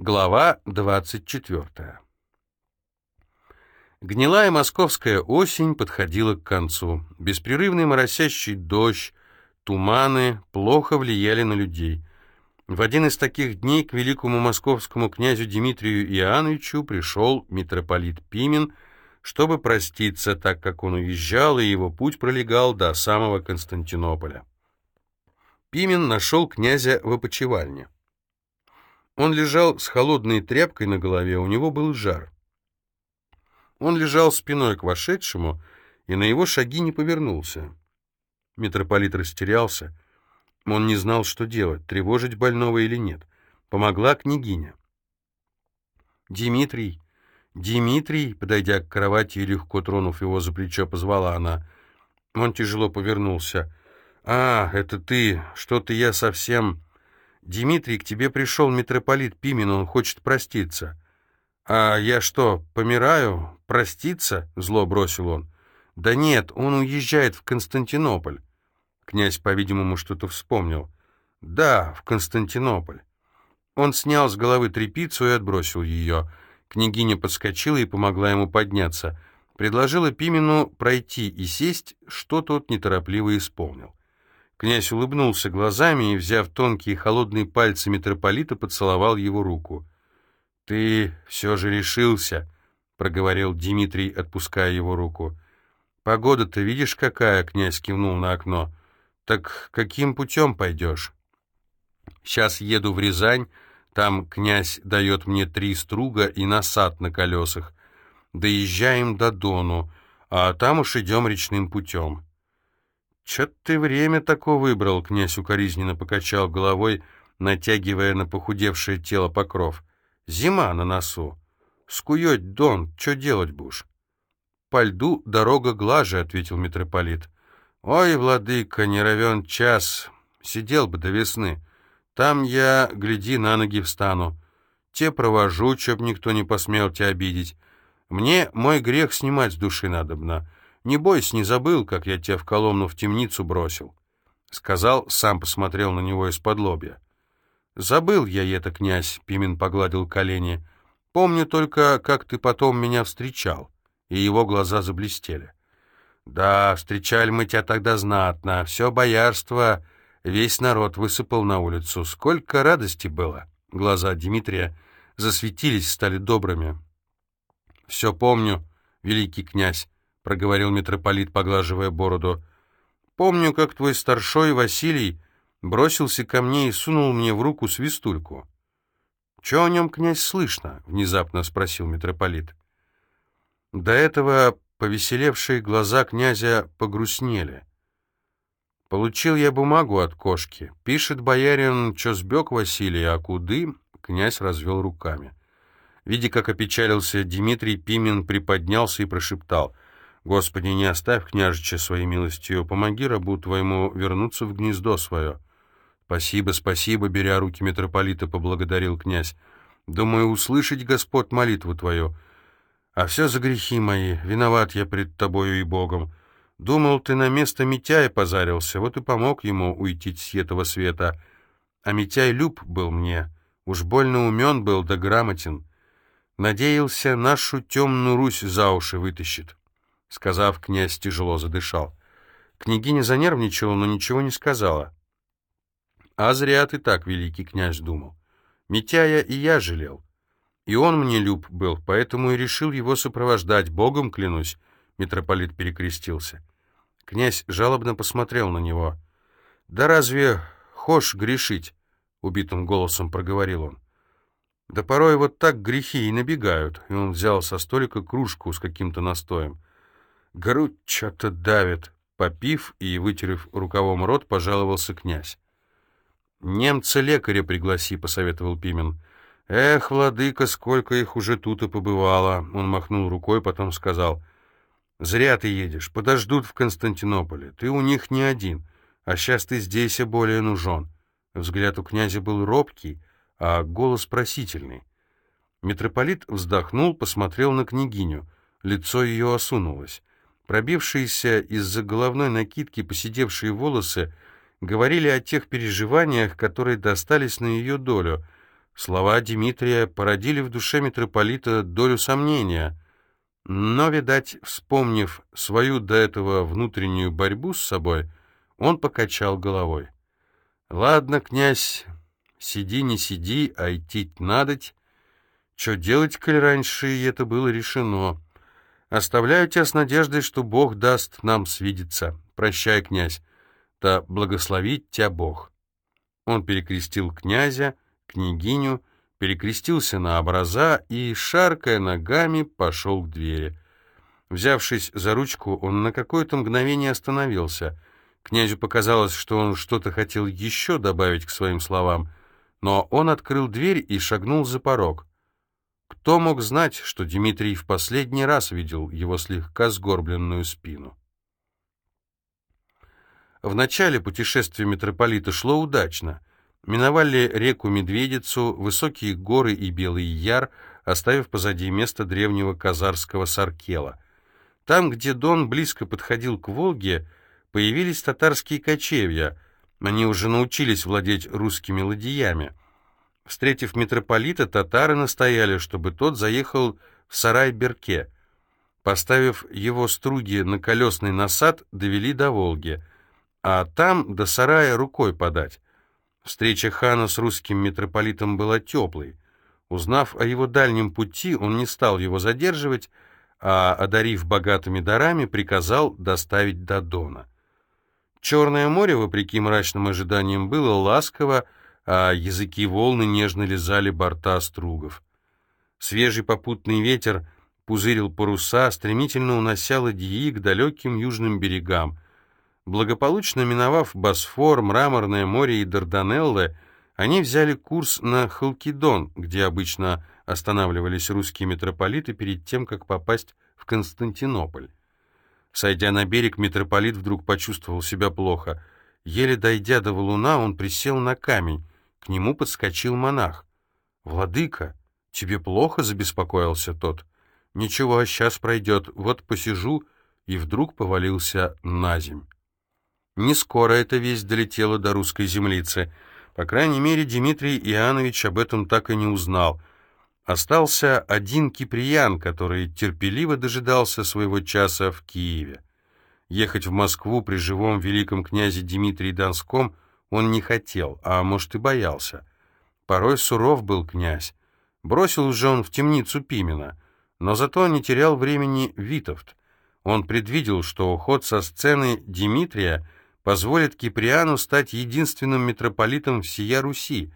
Глава 24. Гнилая московская осень подходила к концу. Беспрерывный моросящий дождь, туманы плохо влияли на людей. В один из таких дней к великому московскому князю Дмитрию Иоанновичу пришел митрополит Пимен, чтобы проститься, так как он уезжал, и его путь пролегал до самого Константинополя. Пимен нашел князя в опочивальне. Он лежал с холодной тряпкой на голове, у него был жар. Он лежал спиной к вошедшему, и на его шаги не повернулся. Митрополит растерялся. Он не знал, что делать, тревожить больного или нет. Помогла княгиня. «Димитрий! Димитрий!» Подойдя к кровати и легко тронув его за плечо, позвала она. Он тяжело повернулся. «А, это ты! Что-то я совсем...» «Димитрий, к тебе пришел митрополит Пимен, он хочет проститься». «А я что, помираю? Проститься?» — зло бросил он. «Да нет, он уезжает в Константинополь». Князь, по-видимому, что-то вспомнил. «Да, в Константинополь». Он снял с головы тряпицу и отбросил ее. Княгиня подскочила и помогла ему подняться. Предложила Пимену пройти и сесть, что тот неторопливо исполнил. Князь улыбнулся глазами и, взяв тонкие холодные пальцы митрополита, поцеловал его руку. «Ты все же решился», — проговорил Дмитрий, отпуская его руку. «Погода-то видишь какая?» — князь кивнул на окно. «Так каким путем пойдешь?» «Сейчас еду в Рязань, там князь дает мне три струга и насад на колесах. Доезжаем до Дону, а там уж идем речным путем». «Чё ты время такое выбрал?» — князь укоризненно покачал головой, натягивая на похудевшее тело покров. «Зима на носу. Скуёть дон, чё делать будешь?» «По льду дорога глаже», — ответил митрополит. «Ой, владыка, не равен час. Сидел бы до весны. Там я, гляди, на ноги встану. Те провожу, чтоб никто не посмел тебя обидеть. Мне мой грех снимать с души надобно». Не бойся, не забыл, как я тебя в Коломну в темницу бросил. Сказал, сам посмотрел на него из-под лобья. Забыл я это, князь, Пимен погладил колени. Помню только, как ты потом меня встречал. И его глаза заблестели. Да, встречали мы тебя тогда знатно. Все боярство, весь народ высыпал на улицу. Сколько радости было. Глаза Дмитрия засветились, стали добрыми. Все помню, великий князь проговорил митрополит, поглаживая бороду. «Помню, как твой старшой Василий бросился ко мне и сунул мне в руку свистульку». «Че о нем, князь, слышно?» — внезапно спросил митрополит. До этого повеселевшие глаза князя погрустнели. «Получил я бумагу от кошки. Пишет боярин, что сбег Василий, а куды?» Князь развел руками. Видя, как опечалился Дмитрий, Пимен приподнялся и прошептал — Господи, не оставь княжича своей милостью, помоги рабу твоему вернуться в гнездо свое. Спасибо, спасибо, беря руки митрополита, поблагодарил князь. Думаю, услышать, Господь, молитву твою. А все за грехи мои, виноват я пред тобою и Богом. Думал, ты на место Митяя позарился, вот и помог ему уйти с этого света. А Митяй люб был мне, уж больно умен был да грамотен. Надеялся, нашу темную Русь за уши вытащит. Сказав, князь тяжело задышал. Княгиня занервничала, но ничего не сказала. «А зря ты так, великий князь, думал. Митяя и я жалел. И он мне люб был, поэтому и решил его сопровождать, богом клянусь», — митрополит перекрестился. Князь жалобно посмотрел на него. «Да разве хошь грешить?» — убитым голосом проговорил он. «Да порой вот так грехи и набегают», — и он взял со столика кружку с каким-то настоем. Грудь что-то давит. Попив и вытерев рукавом рот, пожаловался князь. «Немца лекаря пригласи», — посоветовал Пимен. «Эх, владыка, сколько их уже тут и побывало!» Он махнул рукой, потом сказал. «Зря ты едешь, подождут в Константинополе. Ты у них не один, а сейчас ты здесь и более нужен». Взгляд у князя был робкий, а голос просительный. Митрополит вздохнул, посмотрел на княгиню. Лицо ее осунулось. Пробившиеся из-за головной накидки поседевшие волосы говорили о тех переживаниях, которые достались на ее долю. Слова Дмитрия породили в душе митрополита долю сомнения, но, видать, вспомнив свою до этого внутреннюю борьбу с собой, он покачал головой. «Ладно, князь, сиди не сиди, а идти надоть. Что делать, коль раньше это было решено? Оставляю тебя с надеждой, что Бог даст нам свидеться. Прощай, князь, да благословит тебя Бог». Он перекрестил князя, княгиню, перекрестился на образа и, шаркая ногами, пошел к двери. Взявшись за ручку, он на какое-то мгновение остановился. Князю показалось, что он что-то хотел еще добавить к своим словам, но он открыл дверь и шагнул за порог. Кто мог знать, что Дмитрий в последний раз видел его слегка сгорбленную спину? В начале путешествия митрополита шло удачно. Миновали реку Медведицу, высокие горы и Белый Яр, оставив позади место древнего казарского Саркела. Там, где Дон близко подходил к Волге, появились татарские кочевья. Они уже научились владеть русскими ладьями. Встретив митрополита, татары настояли, чтобы тот заехал в Сарай-Берке. Поставив его струги на колесный насад, довели до Волги, а там до Сарая рукой подать. Встреча хана с русским митрополитом была теплой. Узнав о его дальнем пути, он не стал его задерживать, а, одарив богатыми дарами, приказал доставить до Дона. Черное море, вопреки мрачным ожиданиям, было ласково, а языки волны нежно лизали борта стругов. Свежий попутный ветер пузырил паруса, стремительно унося ладьи к далеким южным берегам — Благополучно миновав Босфор, Мраморное море и Дарданеллы, они взяли курс на Халкидон, где обычно останавливались русские митрополиты перед тем, как попасть в Константинополь. Сойдя на берег, митрополит вдруг почувствовал себя плохо. Еле дойдя до валуна, он присел на камень. К нему подскочил монах. «Владыка, тебе плохо?» — забеспокоился тот. «Ничего, сейчас пройдет. Вот посижу». И вдруг повалился на земь. Не скоро эта весть долетела до русской землицы. По крайней мере, Дмитрий Иоаннович об этом так и не узнал. Остался один киприян, который терпеливо дожидался своего часа в Киеве. Ехать в Москву при живом великом князе Дмитрии Донском он не хотел, а может и боялся. Порой суров был князь. Бросил уже он в темницу Пимена, но зато не терял времени Витовт. Он предвидел, что уход со сцены Дмитрия — позволит Киприану стать единственным митрополитом всея Руси,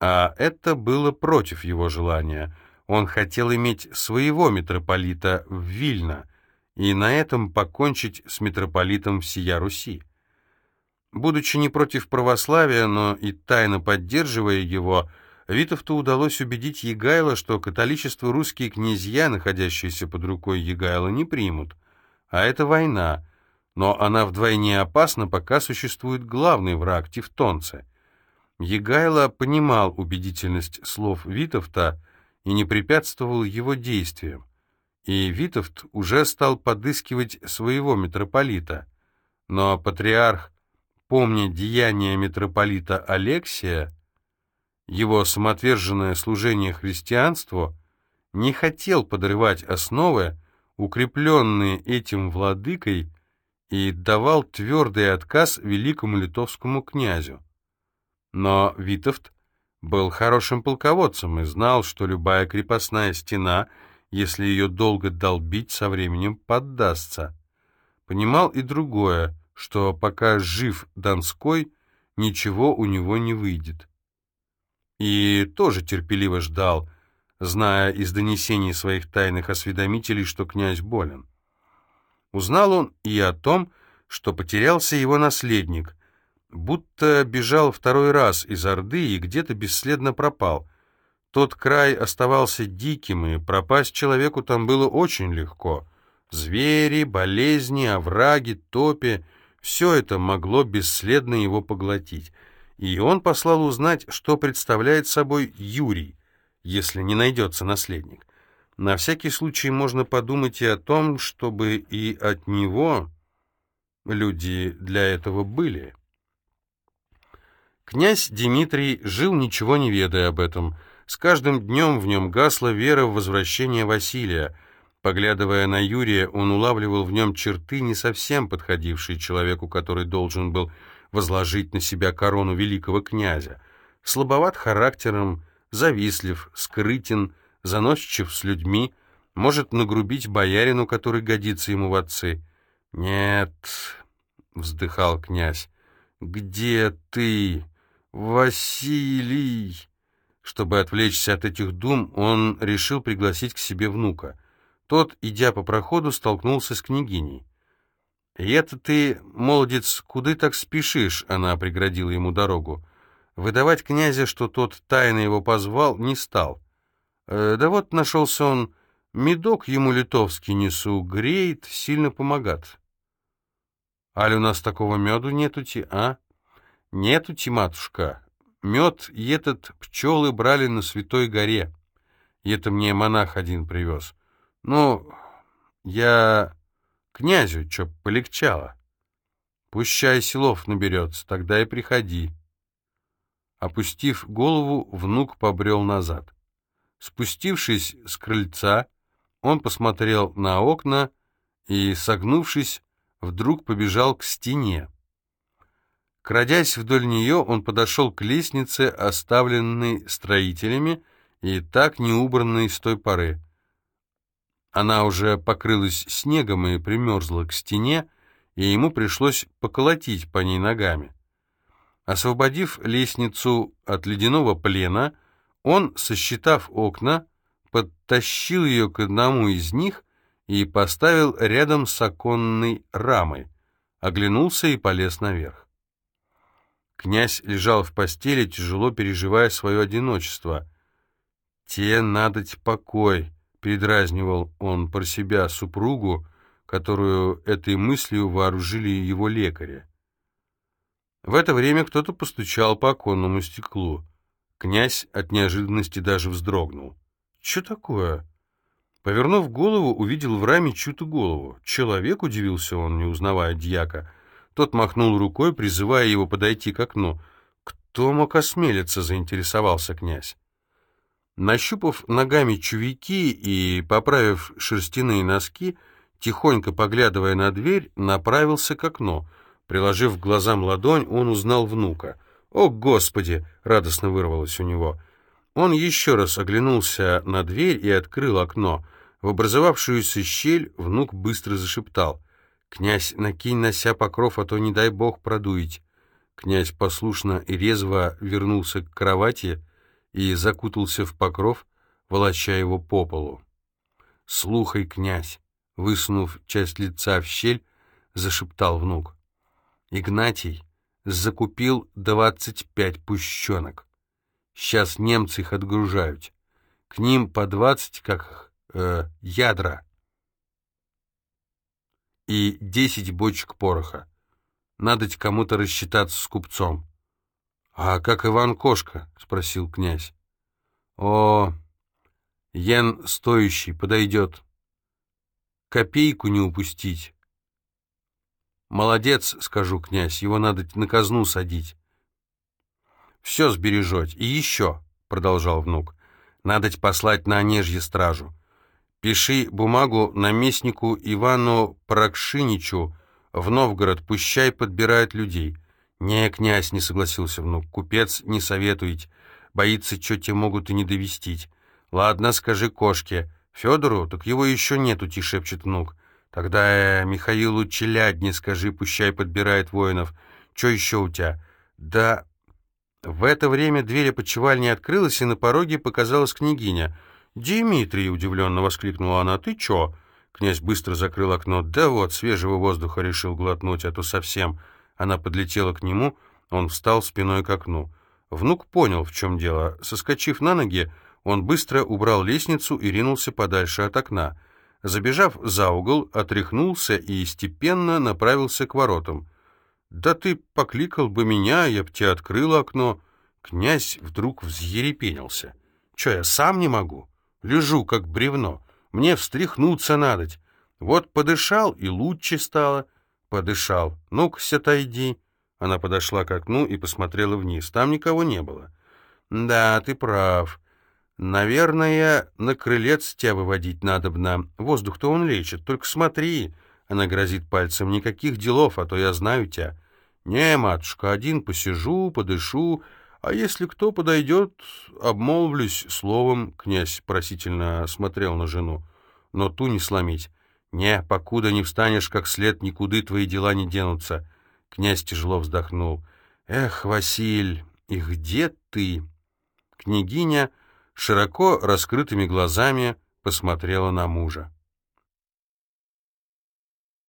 а это было против его желания. Он хотел иметь своего митрополита в Вильно и на этом покончить с митрополитом всея Руси. Будучи не против православия, но и тайно поддерживая его, Витовту удалось убедить Егайла, что католичество русские князья, находящиеся под рукой Егайла, не примут. А это война, но она вдвойне опасна, пока существует главный враг — тевтонцы. Егайло понимал убедительность слов Витовта и не препятствовал его действиям. И Витовт уже стал подыскивать своего митрополита. Но патриарх, помня деяния митрополита Алексия, его самоотверженное служение христианству, не хотел подрывать основы, укрепленные этим владыкой, и давал твердый отказ великому литовскому князю. Но Витовт был хорошим полководцем и знал, что любая крепостная стена, если ее долго долбить, со временем поддастся. Понимал и другое, что пока жив Донской, ничего у него не выйдет. И тоже терпеливо ждал, зная из донесений своих тайных осведомителей, что князь болен. Узнал он и о том, что потерялся его наследник, будто бежал второй раз из Орды и где-то бесследно пропал. Тот край оставался диким, и пропасть человеку там было очень легко. Звери, болезни, овраги, топи — все это могло бесследно его поглотить. И он послал узнать, что представляет собой Юрий, если не найдется наследник. На всякий случай можно подумать и о том, чтобы и от него люди для этого были. Князь Дмитрий жил, ничего не ведая об этом. С каждым днем в нем гасла вера в возвращение Василия. Поглядывая на Юрия, он улавливал в нем черты, не совсем подходившие человеку, который должен был возложить на себя корону великого князя. Слабоват характером, завистлив, скрытен, заносчив с людьми, может нагрубить боярину, который годится ему в отцы. «Нет», — вздыхал князь, — «где ты, Василий?» Чтобы отвлечься от этих дум, он решил пригласить к себе внука. Тот, идя по проходу, столкнулся с княгиней. «И это ты, молодец, куда так спешишь?» — она преградила ему дорогу. Выдавать князя, что тот тайно его позвал, не стал. Э, да вот нашелся он, медок ему литовский несу, греет, сильно помогат. «Аль у нас такого меду нету-ти, а?» «Нету-ти, матушка. Мед этот пчелы брали на Святой горе. И это мне монах один привез. Ну, я князю чё полегчало. Пущай селов наберется, тогда и приходи. Опустив голову, внук побрел назад. Спустившись с крыльца, он посмотрел на окна и, согнувшись, вдруг побежал к стене. Крадясь вдоль нее, он подошел к лестнице, оставленной строителями и так не убранной с той поры. Она уже покрылась снегом и примерзла к стене, и ему пришлось поколотить по ней ногами. Освободив лестницу от ледяного плена, он, сосчитав окна, подтащил ее к одному из них и поставил рядом с оконной рамой, оглянулся и полез наверх. Князь лежал в постели, тяжело переживая свое одиночество. «Те надоть покой», — передразнивал он про себя супругу, которую этой мыслью вооружили его лекари. В это время кто-то постучал по оконному стеклу. Князь от неожиданности даже вздрогнул. «Че такое?» Повернув голову, увидел в раме чью-то голову. «Человек?» — удивился он, не узнавая дьяка — тот махнул рукой, призывая его подойти к окну. «Кто мог осмелиться?» — заинтересовался князь. Нащупав ногами чувики и поправив шерстяные носки, тихонько поглядывая на дверь, направился к окну. Приложив к глазам ладонь, он узнал внука. «О, Господи!» — радостно вырвалось у него. Он еще раз оглянулся на дверь и открыл окно. В образовавшуюся щель внук быстро зашептал — «Князь, накинь на ся покров, а то, не дай бог, продуить». Князь послушно и резво вернулся к кровати и закутался в покров, волоча его по полу. «Слухай, князь!» — высунув часть лица в щель, зашептал внук. «Игнатий закупил двадцать пять пущенок. Сейчас немцы их отгружают. К ним по двадцать, как э, ядра» и десять бочек пороха. Надо кому-то рассчитаться с купцом. — А как Иван Кошка? — спросил князь. — О, Ян стоящий, подойдет. Копейку не упустить. Молодец, скажу, князь, его надо на казну садить. Все сбережет. И еще, — продолжал внук, — надо послать на Онежье стражу. Пиши бумагу наместнику Ивану Прокшиничу в Новгород, пущай подбирает людей. Не, князь, не согласился внук, купец не советует, боится, что те могут и не довестить. Ладно, скажи кошке. Федору, так его еще нету, шепчет внук. Тогда э, Михаилу Челядне скажи, пущай подбирает воинов. Че еще у тебя? Да... В это время дверь опочивальни открылась, и на пороге показалась княгиня — «Димитрий!» — удивленно воскликнула она. «Ты чё?» Князь быстро закрыл окно. «Да вот, свежего воздуха решил глотнуть, а то совсем...» Она подлетела к нему, он встал спиной к окну. Внук понял, в чем дело. Соскочив на ноги, он быстро убрал лестницу и ринулся подальше от окна. Забежав за угол, отряхнулся и степенно направился к воротам. «Да ты покликал бы меня, я б тебе открыл окно». Князь вдруг взъерепенился. «Чё, я сам не могу?» Лежу, как бревно. Мне встряхнуться надоть. Вот подышал, и лучше стало. Подышал. Ну-ка, отойди. Она подошла к окну и посмотрела вниз. Там никого не было. «Да, ты прав. Наверное, на крылец тебя выводить надобно. Воздух-то он лечит. Только смотри!» Она грозит пальцем. «Никаких делов, а то я знаю тебя». «Не, матушка, один посижу, подышу, а если кто подойдет, обмолвлюсь словом», — князь просительно смотрел на жену. «Но ту не сломить. Не, покуда не встанешь как след, никуды твои дела не денутся». Князь тяжело вздохнул. «Эх, Василь, и где ты?» Княгиня широко раскрытыми глазами посмотрела на мужа.